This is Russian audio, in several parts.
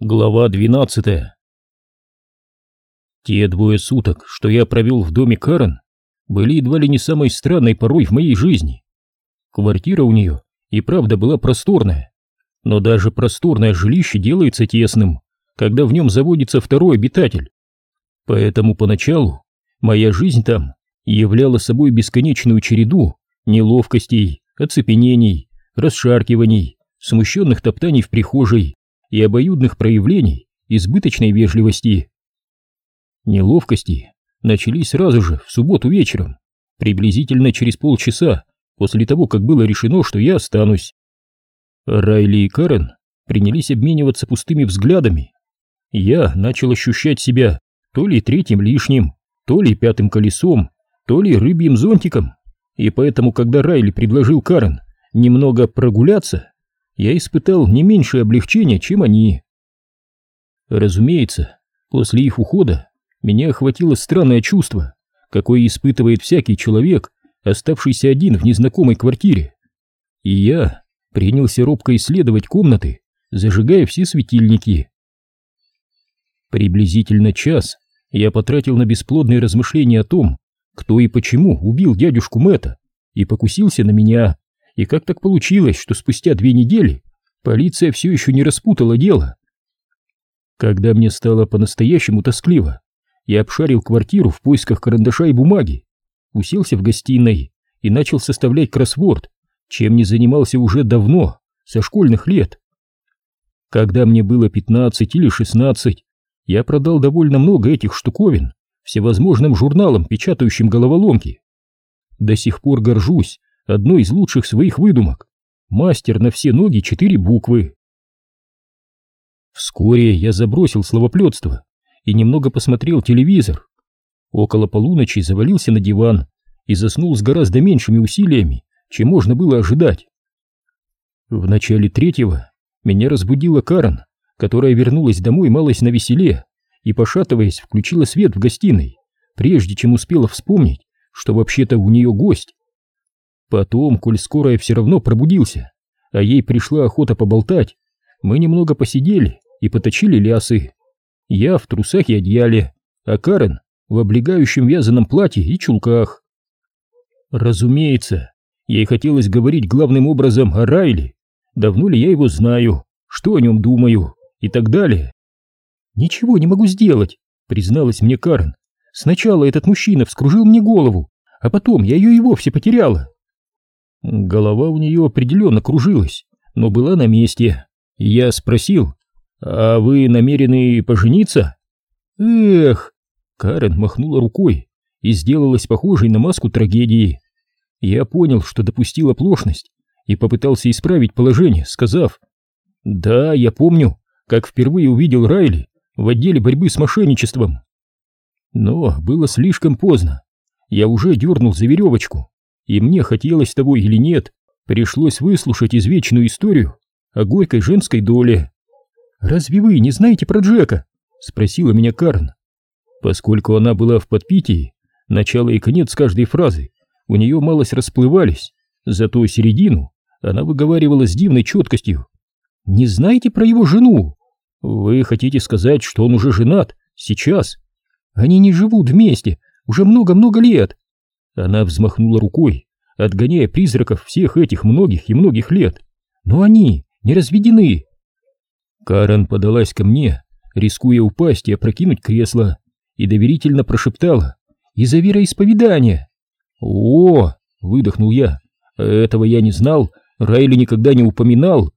Глава 12 Те двое суток, что я провел в доме Карен, были едва ли не самой странной порой в моей жизни. Квартира у нее и правда была просторная, но даже просторное жилище делается тесным, когда в нем заводится второй обитатель. Поэтому поначалу моя жизнь там являла собой бесконечную череду неловкостей, оцепенений, расшаркиваний, смущенных топтаний в прихожей, и обоюдных проявлений избыточной вежливости. Неловкости начались сразу же, в субботу вечером, приблизительно через полчаса после того, как было решено, что я останусь. Райли и Карен принялись обмениваться пустыми взглядами. Я начал ощущать себя то ли третьим лишним, то ли пятым колесом, то ли рыбьим зонтиком, и поэтому, когда Райли предложил Карен немного прогуляться, я испытал не меньшее облегчение, чем они. Разумеется, после их ухода меня охватило странное чувство, какое испытывает всякий человек, оставшийся один в незнакомой квартире. И я принялся робко исследовать комнаты, зажигая все светильники. Приблизительно час я потратил на бесплодные размышления о том, кто и почему убил дядюшку Мэтта и покусился на меня, и как так получилось, что спустя две недели полиция все еще не распутала дело? Когда мне стало по-настоящему тоскливо, я обшарил квартиру в поисках карандаша и бумаги, уселся в гостиной и начал составлять кроссворд, чем не занимался уже давно, со школьных лет. Когда мне было 15 или 16, я продал довольно много этих штуковин всевозможным журналам, печатающим головоломки. До сих пор горжусь одной из лучших своих выдумок. Мастер на все ноги четыре буквы. Вскоре я забросил словоплетство и немного посмотрел телевизор. Около полуночи завалился на диван и заснул с гораздо меньшими усилиями, чем можно было ожидать. В начале третьего меня разбудила Карен, которая вернулась домой малость на веселе и, пошатываясь, включила свет в гостиной, прежде чем успела вспомнить, что вообще-то у нее гость. Потом, коль скоро я все равно пробудился, а ей пришла охота поболтать, мы немного посидели и поточили лясы. Я в трусах и одеяле, а Карен в облегающем вязаном платье и чулках. Разумеется, ей хотелось говорить главным образом о Райле, давно ли я его знаю, что о нем думаю и так далее. «Ничего не могу сделать», — призналась мне Карен. «Сначала этот мужчина вскружил мне голову, а потом я ее и вовсе потеряла». Голова у нее определенно кружилась, но была на месте. Я спросил, «А вы намерены пожениться?» «Эх!» Карен махнула рукой и сделалась похожей на маску трагедии. Я понял, что допустил оплошность и попытался исправить положение, сказав, «Да, я помню, как впервые увидел Райли в отделе борьбы с мошенничеством». Но было слишком поздно. Я уже дернул за веревочку и мне хотелось того или нет, пришлось выслушать извечную историю о горькой женской доле. «Разве вы не знаете про Джека?» — спросила меня Карн. Поскольку она была в подпитии, начало и конец каждой фразы у нее малость расплывались, зато середину она выговаривала с дивной четкостью. «Не знаете про его жену? Вы хотите сказать, что он уже женат? Сейчас? Они не живут вместе уже много-много лет. Она взмахнула рукой, отгоняя призраков всех этих многих и многих лет. Но они не разведены. Карен подалась ко мне, рискуя упасть и опрокинуть кресло, и доверительно прошептала «Из-за вероисповедания». «О!» — выдохнул я. «Этого я не знал, Райли никогда не упоминал.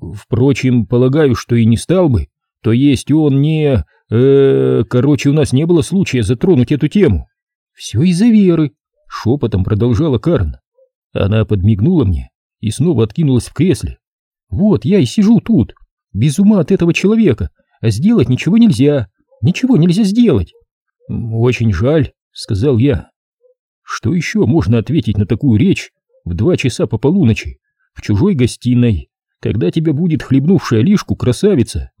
Впрочем, полагаю, что и не стал бы. То есть он не... Э, короче, у нас не было случая затронуть эту тему. Все из-за веры, Шепотом продолжала Карн. Она подмигнула мне и снова откинулась в кресле. Вот я и сижу тут, без ума от этого человека, а сделать ничего нельзя, ничего нельзя сделать. Очень жаль, сказал я. Что еще можно ответить на такую речь в два часа по полуночи в чужой гостиной, когда тебя будет хлебнувшая лишку красавица,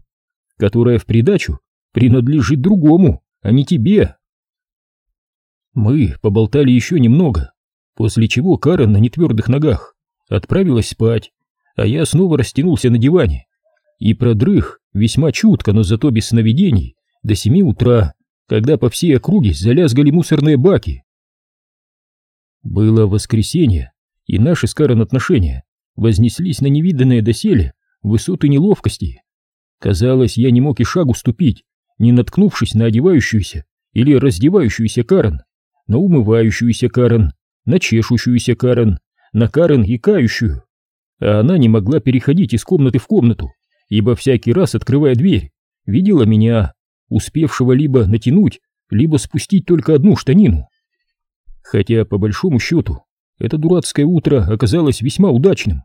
которая в придачу принадлежит другому, а не тебе? Мы поболтали еще немного, после чего Карен на нетвердых ногах отправилась спать, а я снова растянулся на диване и продрых весьма чутко, но зато без сновидений, до семи утра, когда по всей округе залязгали мусорные баки. Было воскресенье, и наши с Карен отношения вознеслись на невиданное доселе высоты неловкости. Казалось, я не мог и шагу ступить, не наткнувшись на одевающуюся или раздевающуюся Карен, на умывающуюся Карен, на чешущуюся Карен, на Карен и кающую. А она не могла переходить из комнаты в комнату, ибо всякий раз, открывая дверь, видела меня, успевшего либо натянуть, либо спустить только одну штанину. Хотя, по большому счету, это дурацкое утро оказалось весьма удачным.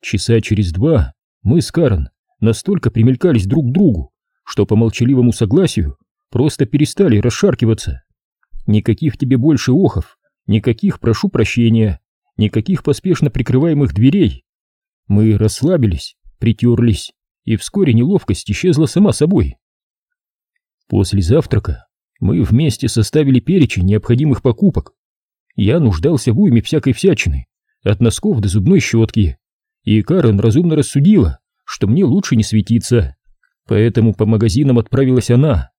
Часа через два мы с Карен настолько примелькались друг к другу, что по молчаливому согласию просто перестали расшаркиваться. Никаких тебе больше охов, никаких прошу прощения, никаких поспешно прикрываемых дверей. Мы расслабились, притерлись, и вскоре неловкость исчезла сама собой. После завтрака мы вместе составили перечень необходимых покупок. Я нуждался в уйме всякой всячины, от носков до зубной щетки, и Карен разумно рассудила, что мне лучше не светиться, поэтому по магазинам отправилась она.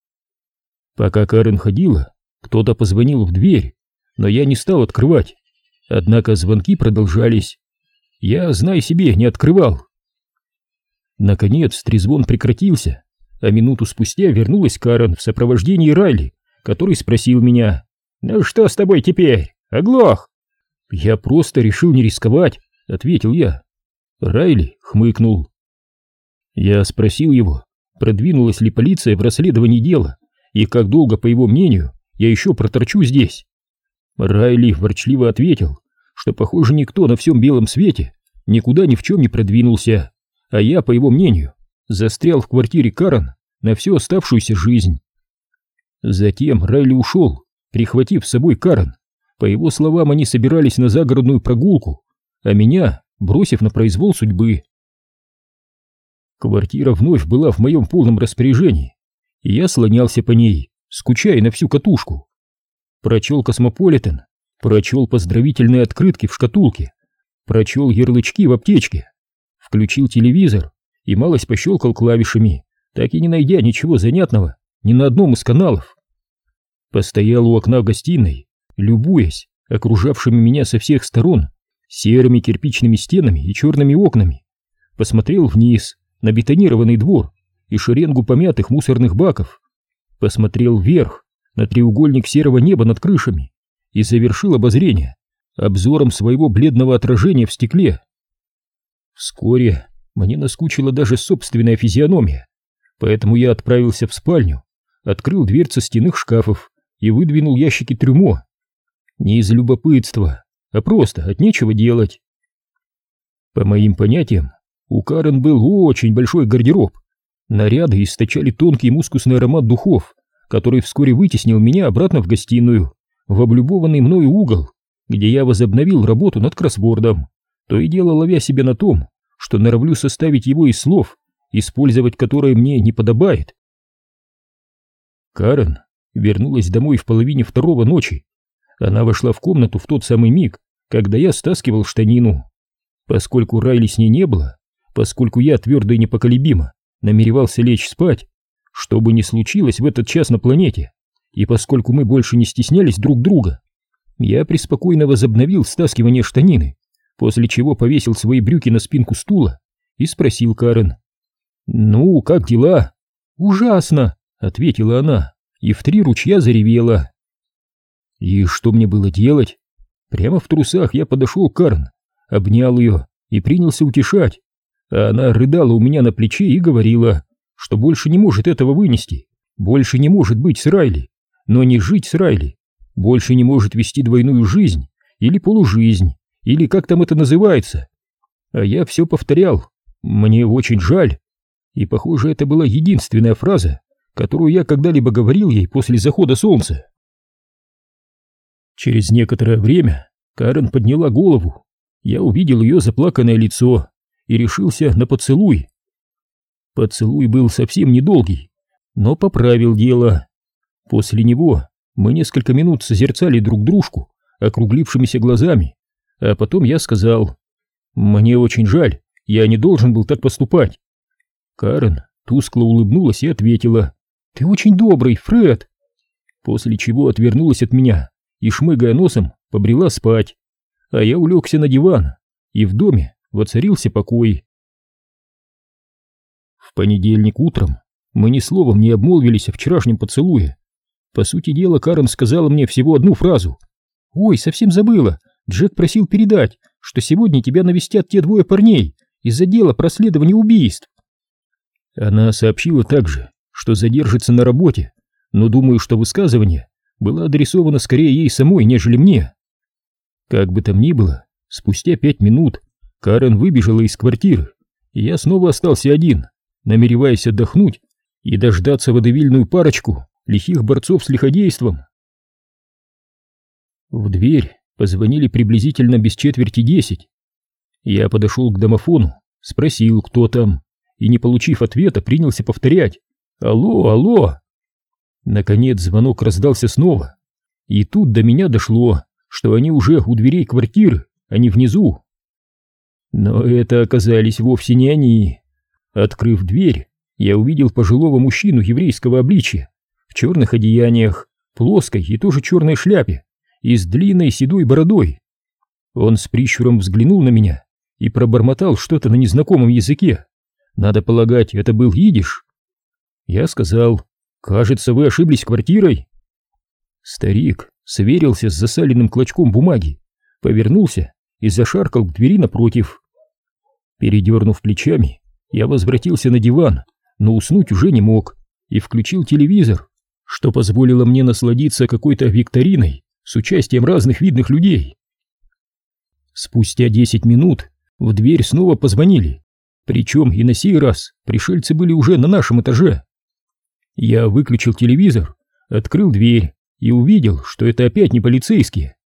Пока Карен ходила, кто-то позвонил в дверь, но я не стал открывать, однако звонки продолжались. Я, знай себе, не открывал. Наконец трезвон прекратился, а минуту спустя вернулась Карен в сопровождении Райли, который спросил меня, «Ну что с тобой теперь, оглох?» «Я просто решил не рисковать», — ответил я. Райли хмыкнул. Я спросил его, продвинулась ли полиция в расследовании дела, и как долго, по его мнению, я еще проторчу здесь. Райли ворчливо ответил, что, похоже, никто на всем белом свете никуда ни в чем не продвинулся, а я, по его мнению, застрял в квартире Карен на всю оставшуюся жизнь. Затем Райли ушел, прихватив с собой Карен. По его словам, они собирались на загородную прогулку, а меня бросив на произвол судьбы. Квартира вновь была в моем полном распоряжении, и я слонялся по ней, скучая на всю катушку. Прочел «Космополитен», прочел поздравительные открытки в шкатулке, прочел ярлычки в аптечке, включил телевизор и малость пощелкал клавишами, так и не найдя ничего занятного ни на одном из каналов. Постоял у окна гостиной, любуясь окружавшими меня со всех сторон серыми кирпичными стенами и черными окнами, посмотрел вниз на бетонированный двор и шеренгу помятых мусорных баков, посмотрел вверх на треугольник серого неба над крышами и завершил обозрение обзором своего бледного отражения в стекле. Вскоре мне наскучила даже собственная физиономия, поэтому я отправился в спальню, открыл дверцы стенных шкафов и выдвинул ящики трюмо. Не из любопытства, а просто от нечего делать. По моим понятиям, у Карен был очень большой гардероб. Наряды источали тонкий мускусный аромат духов, который вскоре вытеснил меня обратно в гостиную, в облюбованный мною угол, где я возобновил работу над кроссвордом, то и дело ловя себя на том, что норовлю составить его из слов, использовать которые мне не подобает. Карен вернулась домой в половине второго ночи. Она вошла в комнату в тот самый миг, когда я стаскивал штанину. Поскольку Райли с ней не было, поскольку я твердо и непоколебимо намеревался лечь спать, что бы ни случилось в этот час на планете, и поскольку мы больше не стеснялись друг друга, я преспокойно возобновил стаскивание штанины, после чего повесил свои брюки на спинку стула и спросил Карен. «Ну, как дела?» «Ужасно!» — ответила она, и в три ручья заревела. «И что мне было делать?» Прямо в трусах я подошел к Карн, обнял ее и принялся утешать, а она рыдала у меня на плече и говорила, что больше не может этого вынести, больше не может быть с Райли, но не жить с Райли, больше не может вести двойную жизнь или полужизнь, или как там это называется. А я все повторял, мне очень жаль, и, похоже, это была единственная фраза, которую я когда-либо говорил ей после захода солнца. Через некоторое время Карен подняла голову. Я увидел ее заплаканное лицо и решился на поцелуй. Поцелуй был совсем недолгий, но поправил дело. После него мы несколько минут созерцали друг дружку округлившимися глазами, а потом я сказал, «Мне очень жаль, я не должен был так поступать, Карен тускло улыбнулась и ответила. «Ты очень добрый, Фред!» После чего отвернулась от меня и, шмыгая носом, побрела спать. А я улегся на диван, и в доме воцарился покой. В понедельник утром мы ни словом не обмолвились о вчерашнем поцелуе. По сути дела, Карен сказала мне всего одну фразу. «Ой, совсем забыла. Джек просил передать, что сегодня тебя навестят те двое парней из-за дела проследования убийств». Она сообщила также, что задержится на работе, но думаю, что высказывание было адресовано скорее ей самой, нежели мне. Как бы там ни было, спустя пять минут Карен выбежала из квартиры, и я снова остался один, намереваясь отдохнуть и дождаться водовильную парочку лихих борцов с лиходейством. В дверь позвонили приблизительно без четверти десять. Я подошел к домофону, спросил, кто там, и, не получив ответа, принялся повторять «Алло, алло!». Наконец звонок раздался снова, и тут до меня дошло, что они уже у дверей квартиры, а не внизу. Но это оказались вовсе не они. Открыв дверь, я увидел пожилого мужчину еврейского обличия, в черных одеяниях, плоской и тоже черной шляпе, и с длинной седой бородой. Он с прищуром взглянул на меня и пробормотал что-то на незнакомом языке. Надо полагать, это был идиш. Я сказал, кажется, вы ошиблись квартирой. Старик сверился с засаленным клочком бумаги, повернулся и зашаркал к двери напротив. Передернув плечами, я возвратился на диван, но уснуть уже не мог, и включил телевизор, что позволило мне насладиться какой-то викториной с участием разных видных людей. Спустя десять минут в дверь снова позвонили, причем и на сей раз пришельцы были уже на нашем этаже. Я выключил телевизор, открыл дверь и увидел, что это опять не полицейские.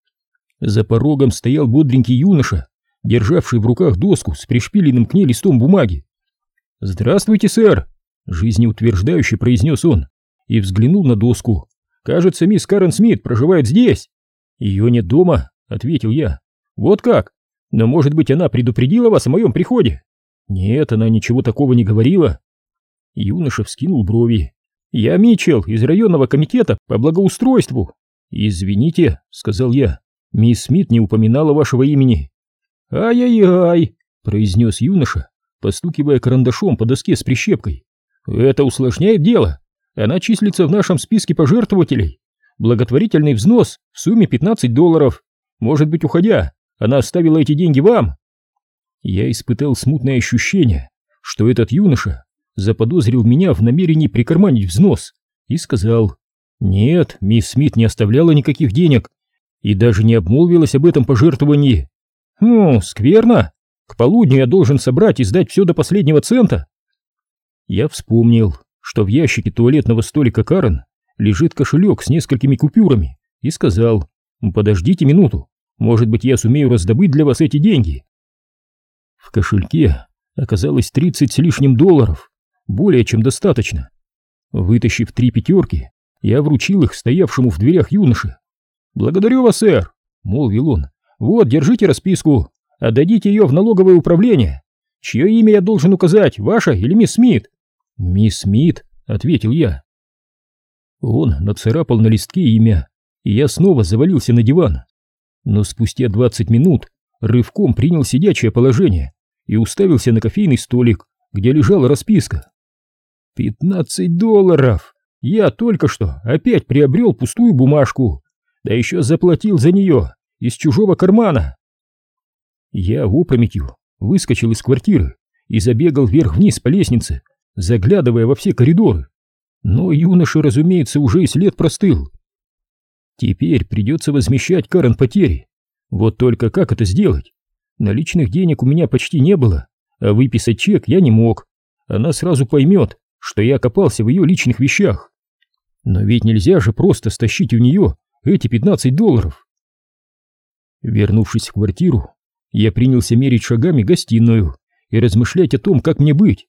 За порогом стоял бодренький юноша, державший в руках доску с пришпиленным к ней листом бумаги. «Здравствуйте, сэр!» — жизнеутверждающе произнес он и взглянул на доску. Кажется, мисс Карен Смит проживает здесь. Ее нет дома, ответил я. Вот как? Но, может быть, она предупредила вас о моем приходе? Нет, она ничего такого не говорила. Юноша вскинул брови. Я Митчелл из районного комитета по благоустройству. Извините, сказал я. Мисс Смит не упоминала вашего имени. Ай-яй-яй, произнес юноша, постукивая карандашом по доске с прищепкой. Это усложняет дело. Она числится в нашем списке пожертвователей. Благотворительный взнос в сумме 15 долларов. Может быть, уходя, она оставила эти деньги вам? Я испытал смутное ощущение, что этот юноша заподозрил меня в намерении прикарманить взнос и сказал, «Нет, мисс Смит не оставляла никаких денег и даже не обмолвилась об этом пожертвовании». «Хм, скверно. К полудню я должен собрать и сдать все до последнего цента». Я вспомнил, что в ящике туалетного столика Карен лежит кошелек с несколькими купюрами, и сказал, «Подождите минуту, может быть, я сумею раздобыть для вас эти деньги». В кошельке оказалось 30 с лишним долларов, более чем достаточно. Вытащив три пятерки, я вручил их стоявшему в дверях юноше. «Благодарю вас, сэр», — молвил он. «Вот, держите расписку, отдадите ее в налоговое управление. Чье имя я должен указать, ваше или мисс Смит?» «Мисс Смит», — ответил я. Он нацарапал на листке имя, и я снова завалился на диван. Но спустя двадцать минут рывком принял сидячее положение и уставился на кофейный столик, где лежала расписка. «Пятнадцать долларов! Я только что опять приобрел пустую бумажку, да еще заплатил за нее из чужого кармана!» Я опрометью выскочил из квартиры и забегал вверх-вниз по лестнице, заглядывая во все коридоры. Но юноша, разумеется, уже и след простыл. Теперь придется возмещать Карен потери. Вот только как это сделать? Наличных денег у меня почти не было, а выписать чек я не мог. Она сразу поймет, что я копался в ее личных вещах. Но ведь нельзя же просто стащить у нее эти 15 долларов. Вернувшись в квартиру, я принялся мерить шагами гостиную и размышлять о том, как мне быть.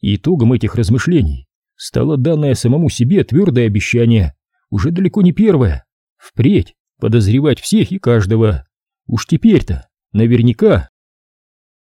Итогом этих размышлений стало данное самому себе твердое обещание, уже далеко не первое, впредь подозревать всех и каждого. Уж теперь-то, наверняка,